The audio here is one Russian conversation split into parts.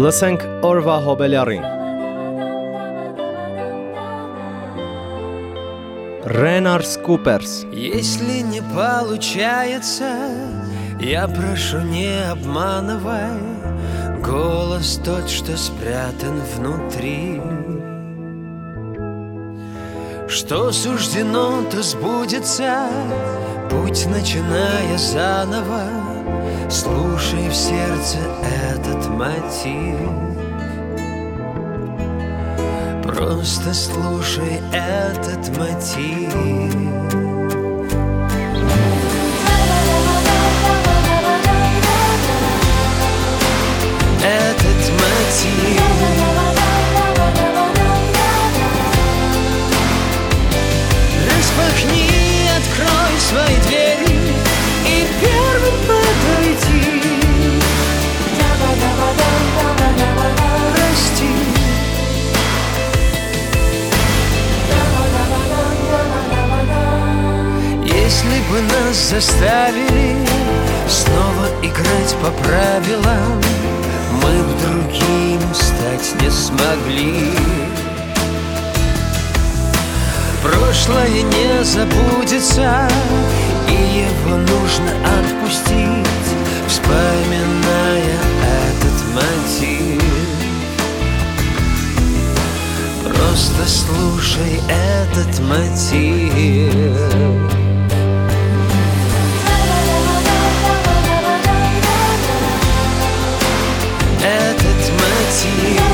Լսենք օրվա հոբելյարին։ Ренарс Куперс. Если не получается, я прошу не обманывай Голос тот, что спрятан внутри Что суждено, то сбудется Путь, начиная заново Слушай в сердце этот мотив. Просто слушай этот мотив. Этот мотив. Распахни, открой свои Бы нас заставили Снова играть по правилам. Мы б другим стать не смогли. Прошлое не забудется И его нужно отпустить Вспоминая этот мотив. Просто слушай этот мотив Этот мотив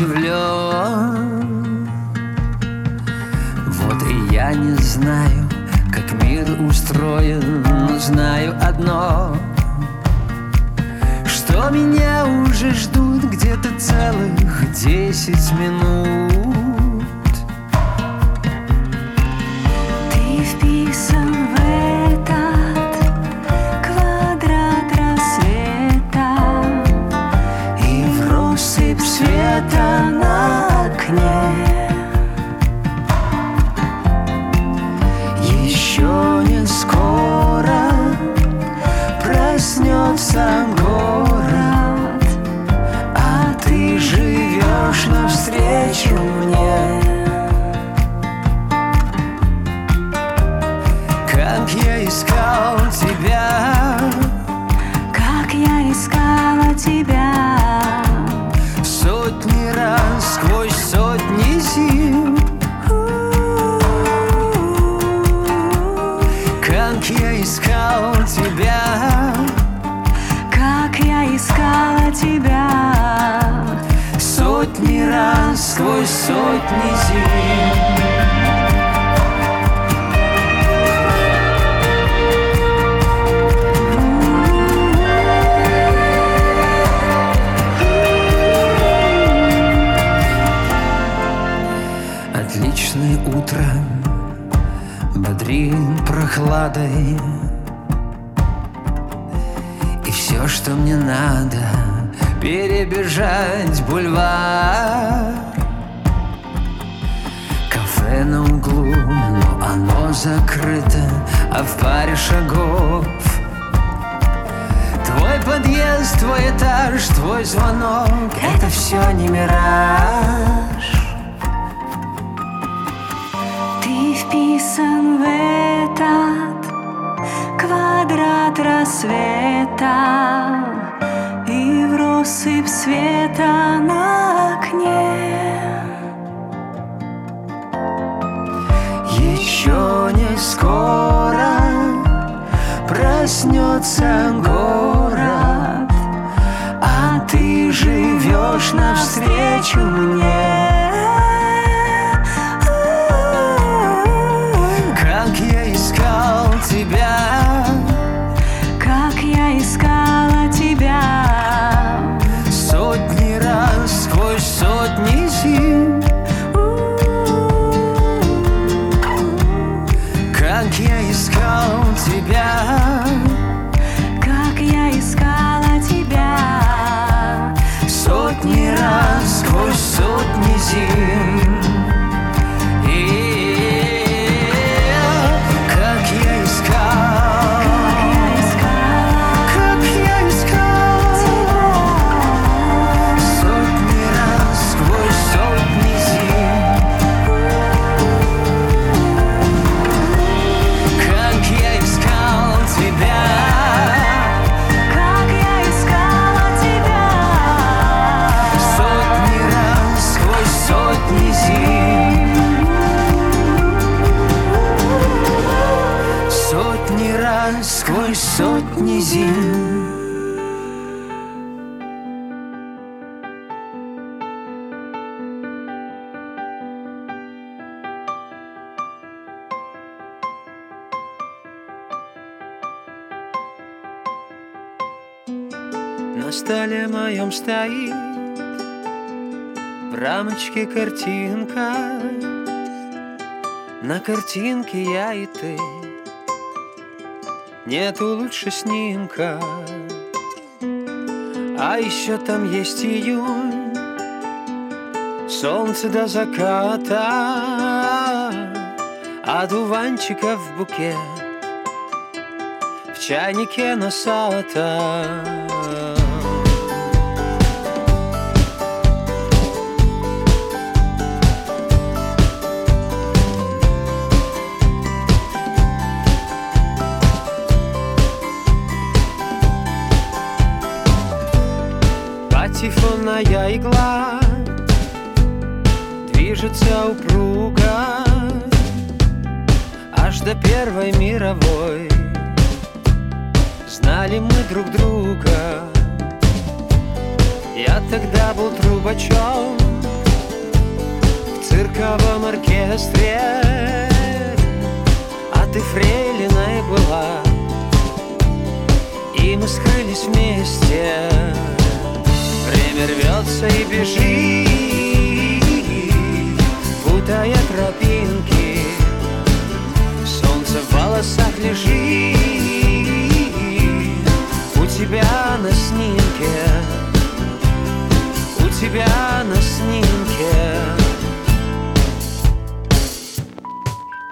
удивлен Вот и я не знаю, как мир устроен, но знаю одно. Что меня уже ждут где-то целых десять минут сквозь сотни зим. Отличное утро Бодрит прохладой И все, что мне надо Перебежать бульвар на углу, но оно закрыто, а в паре шагов. Твой подъезд, твой этаж, твой звонок Это все не мираж. Ты вписан в этот квадрат рассвета И в россыпь света на проснется город, а ты живешь навстречу мне. Стоит. В рамочке картинка. На картинке я и ты. Нету лучше снимка. А еще там есть июнь. Солнце до заката. Одуванчиков букет. В чайнике носата Патефонная игла Движется упруго Аж до Первой мировой. Знали мы друг друга. Я тогда был трубачом В цирковом оркестре. А ты фрейлиной была. И мы скрылись вместе Время рвется и бежит Путая тропинки. Солнце в волосах лежит У тебя на снимке У тебя на снимке.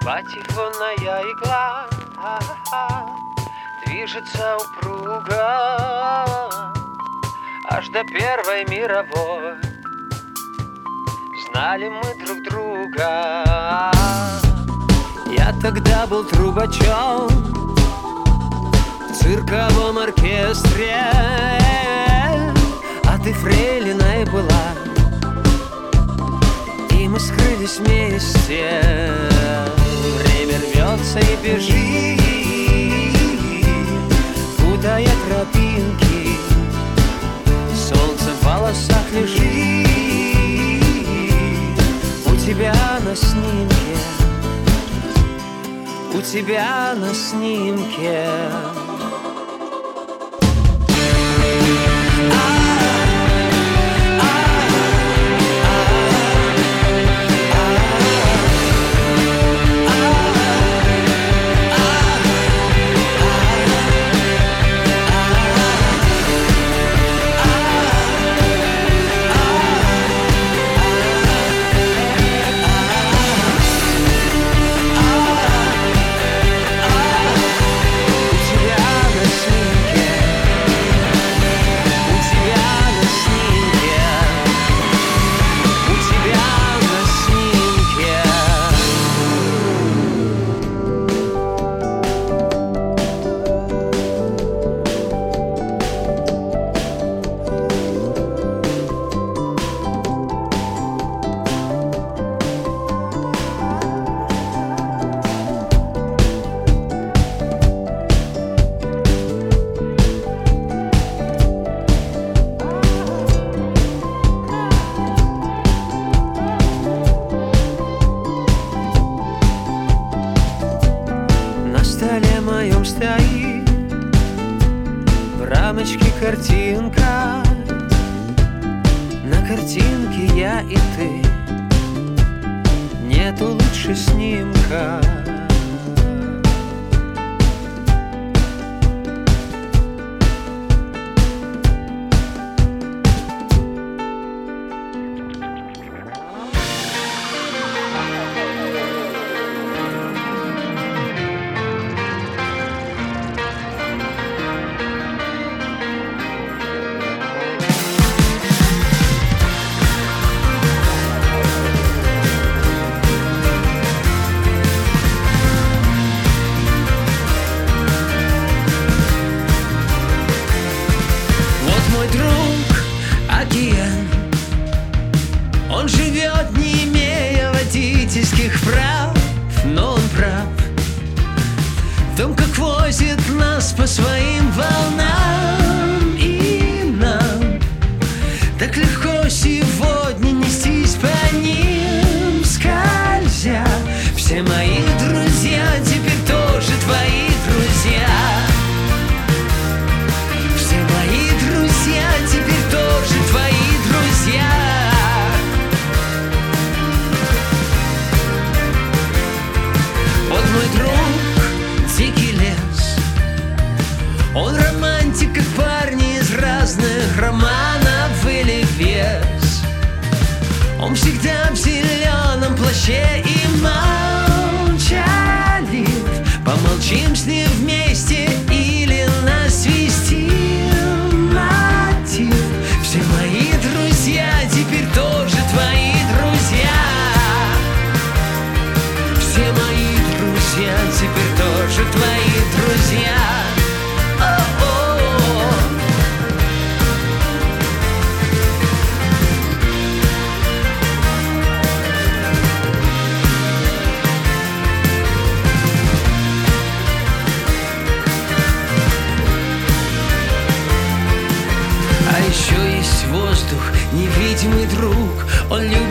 Патефонная игла Движется упруго Аж до Первой мировой. Знали мы друг друга. Я тогда был трубачом В цирковом оркестре. А ты фрейлиной была. И мы скрылись вместе. Время рвется и бежит Путая тропинки волосах лежит. У тебя на снимке. У тебя на снимке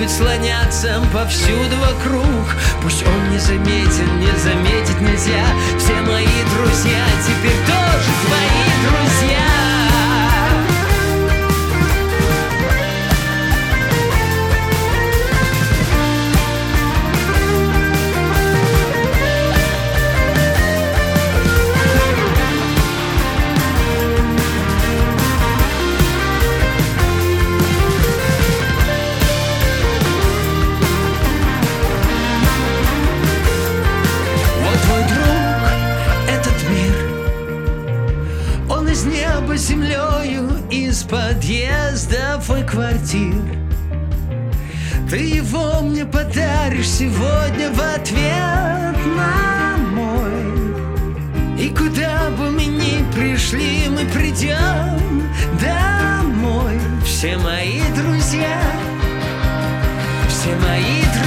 будет слоняться повсюду вокруг. Пусть он не заметен, не заметить нельзя. Все мои друзья теперь тоже твои друзья. идем домой, все мои друзья, все мои друзья.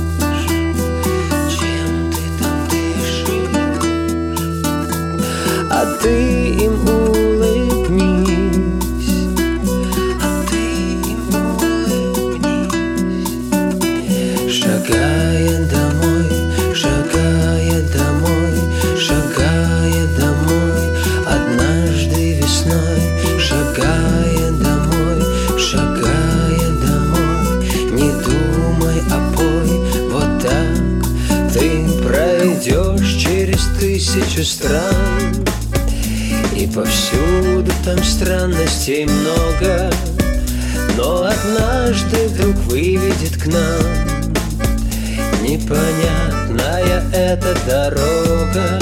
тысячу стран И повсюду там странностей много Но однажды вдруг выведет к нам Непонятная эта дорога.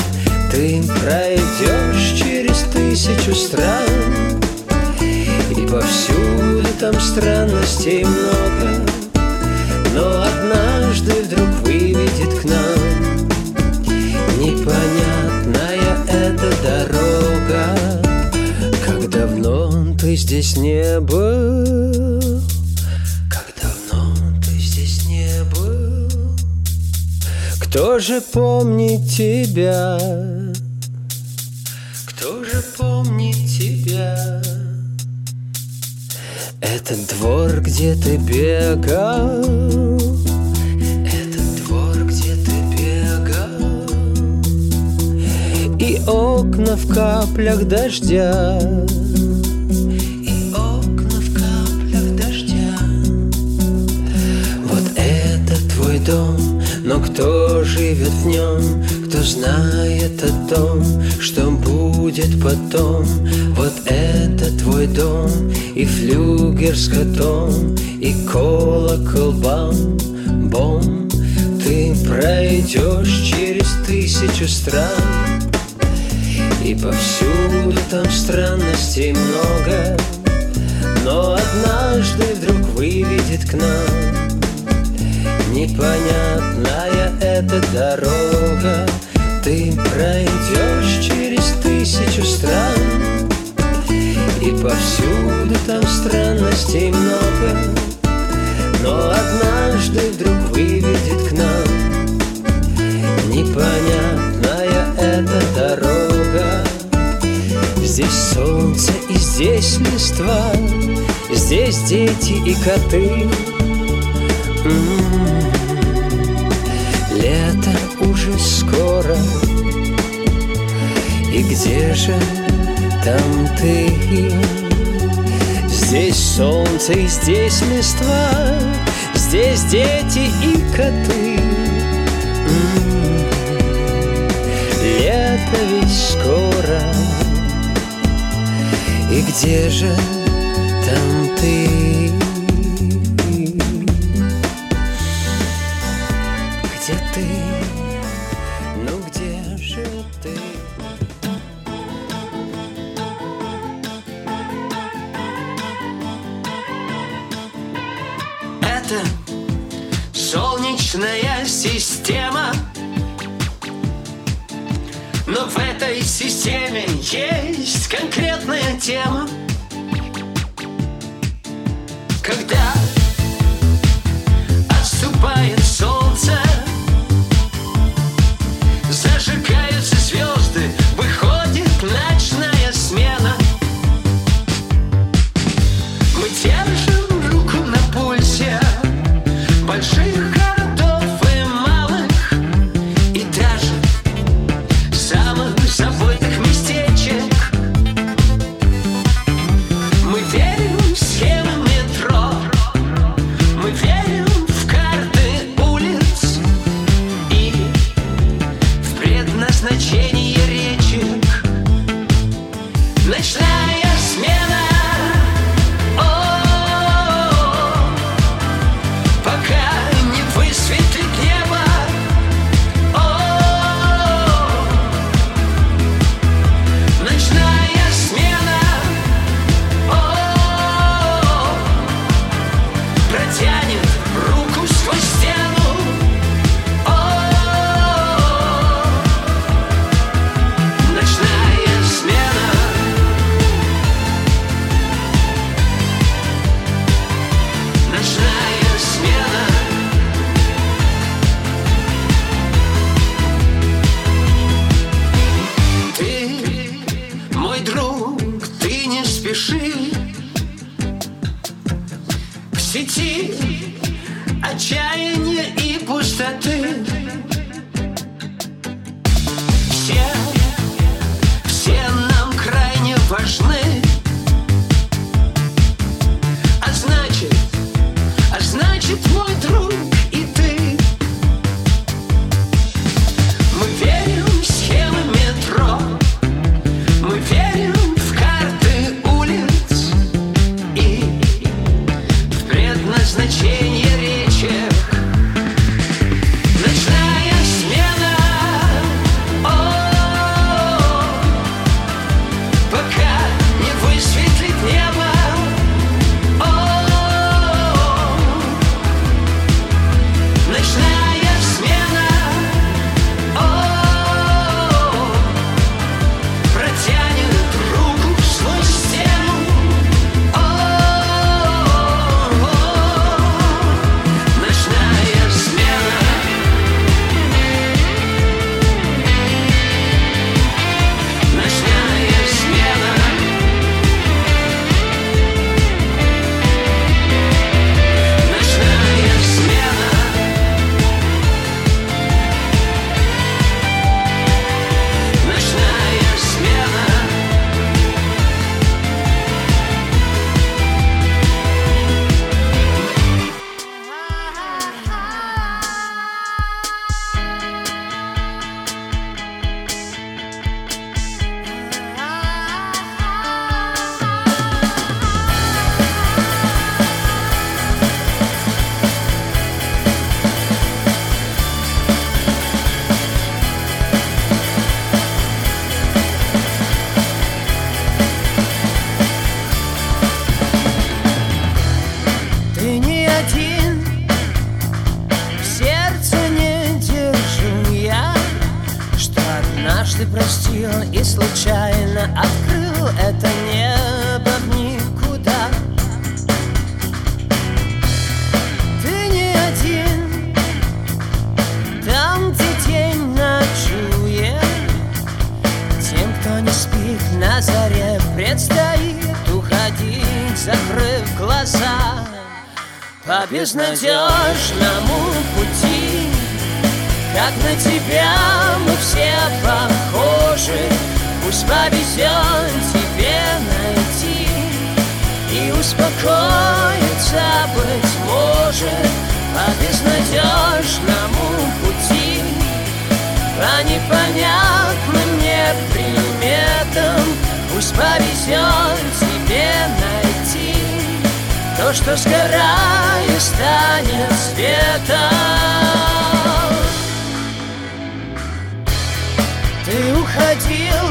Ты пройдешь через тысячу стран И повсюду там странностей много Но однажды вдруг здесь не был. Как давно ты здесь не был? Кто же помнит тебя? Кто же помнит тебя? Этот двор, где ты бегал. Окна в каплях дождя дом, но кто живет в нем? Кто знает о том, что будет потом? Вот это твой дом, и флюгер с котом, и колокол бам, бом. Ты пройдешь через тысячу стран, и повсюду там странностей много, но однажды вдруг выведет к нам Непонятная эта дорога. Ты пройдешь через тысячу стран И повсюду там странностей много. Но однажды вдруг выведет к нам Непонятная эта дорога. Здесь солнце и здесь листва Здесь дети и коты. М, же там ты? Здесь солнце и здесь листва Здесь дети и коты М, Лето ведь скоро И где же там ты? いや、значения. Глаза По безнадежному пути. Как на тебя мы все похожи. Пусть повезет тебе найти. И успокоиться, быть может. По безнадежному пути. По непонятным мне приметам Пусть повезет тебе найти То, что сгорая станет светом Ты уходил,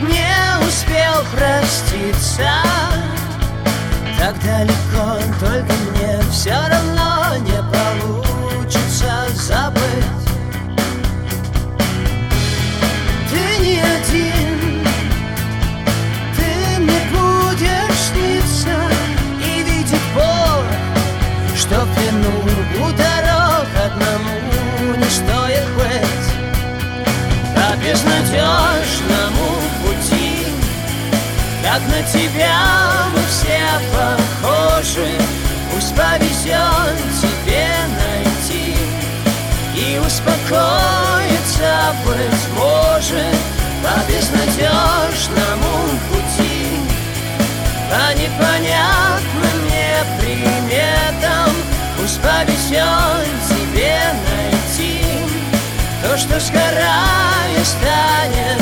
не успел проститься. Так далеко, только мне все равно не получится безнадежному пути. Как на тебя мы все похожи. Пусть повезет тебе найти И успокоиться, быть может. По безнадежному что сгорая станет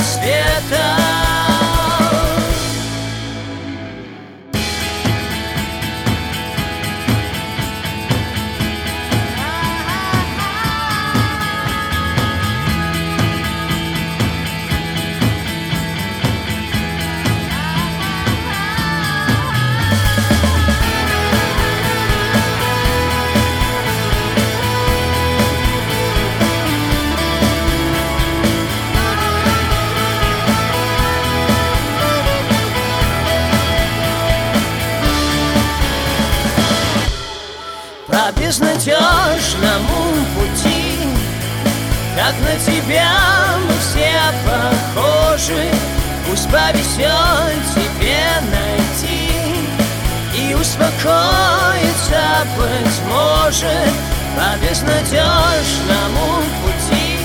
Повезет тебе найти. И успокоиться, быть может По безнадежному пути.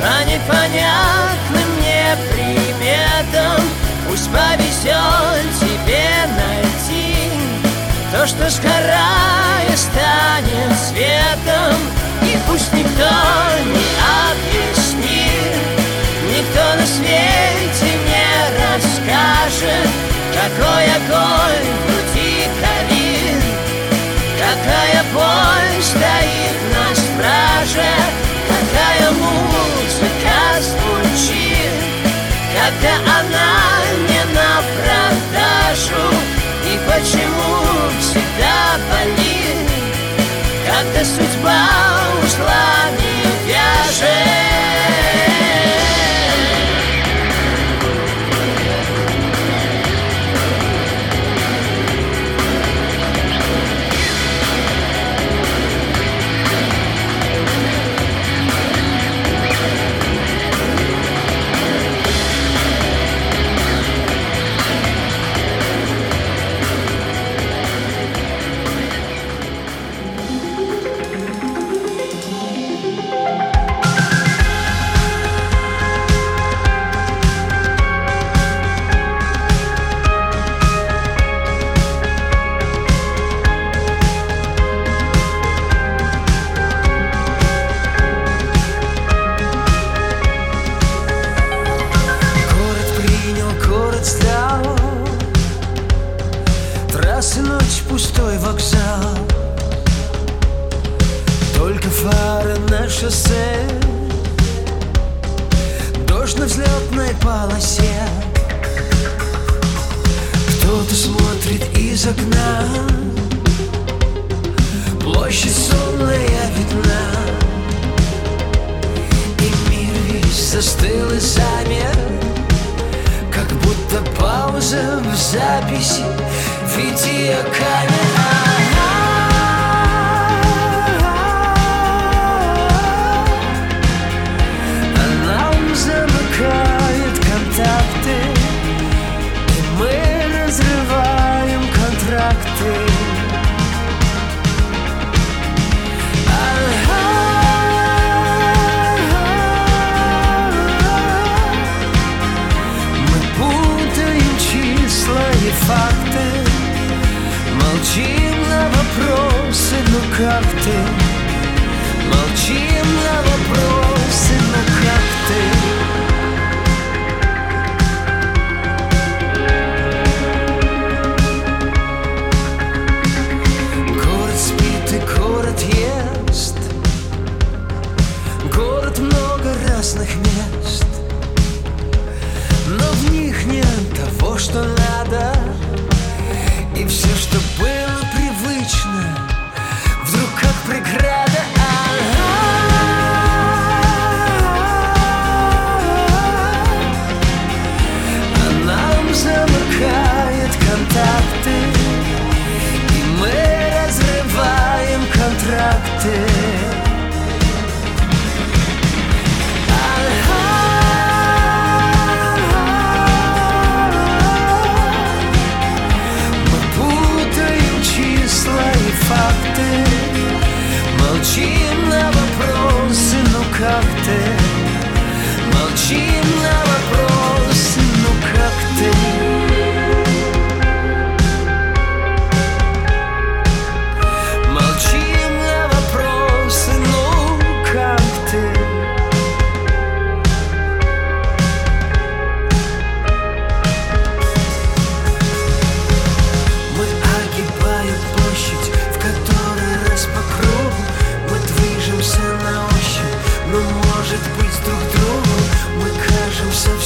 По непонятным мне приметам Пусть повезет тебе найти то, что сгорая станет светом. И пусть никто не объяснит Никто на свете расскажет Какой огонь в груди горит Какая боль стоит на страже Какая музыка звучит Когда она не на продажу и почему всегда болит, когда судьба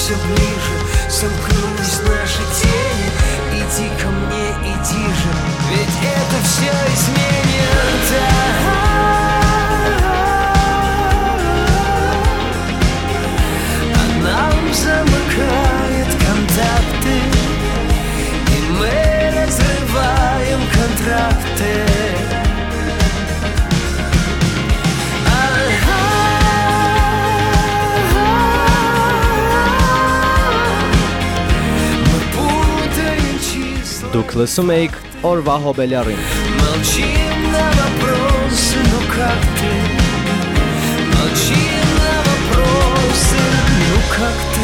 все ближе, сомкнулись класумейк Орваго Белярин. Молчим на вопросы, но как ты? Молчим на вопросы, ну как ты?